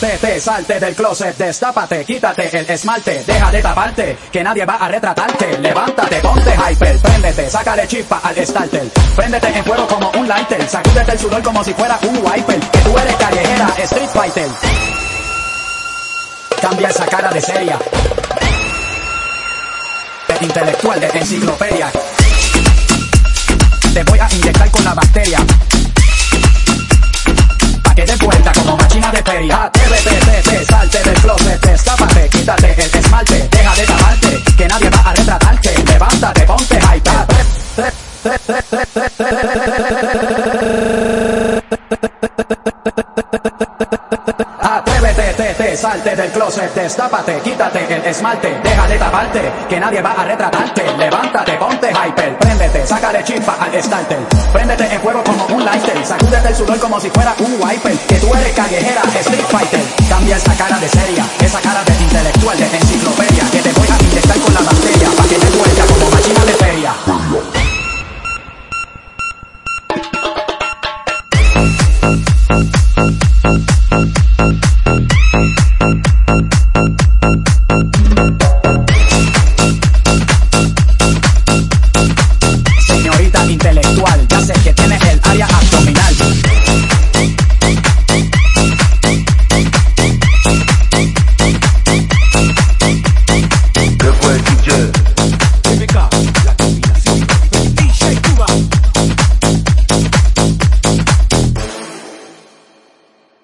Atrévete, salte del closet, destápate, quítate el esmalte, deja de taparte, que nadie va a retratarte. Levántate, ponte hyper, préndete, sácale chispa al starter. Préndete en fuego como un lighter, sacúdete el sudor como si fuera un wiper. Que tú eres callejera, street fighter. Cambia esa cara de seria. De intelectual, de enciclopedia. Te voy a inyectar con la bacteria. Pa' que te vuelta como máquina de feria. Atrévete, te, te, salte del closet, destápate, quítate el esmalte, deja de taparte, que nadie va a retratarte. Levántate, ponte hyper, préndete, sácale chispa al starter. Préndete en fuego como un lighter, sacúdete el sudor como si fuera un wiper. Que tú eres callejera, street fighter.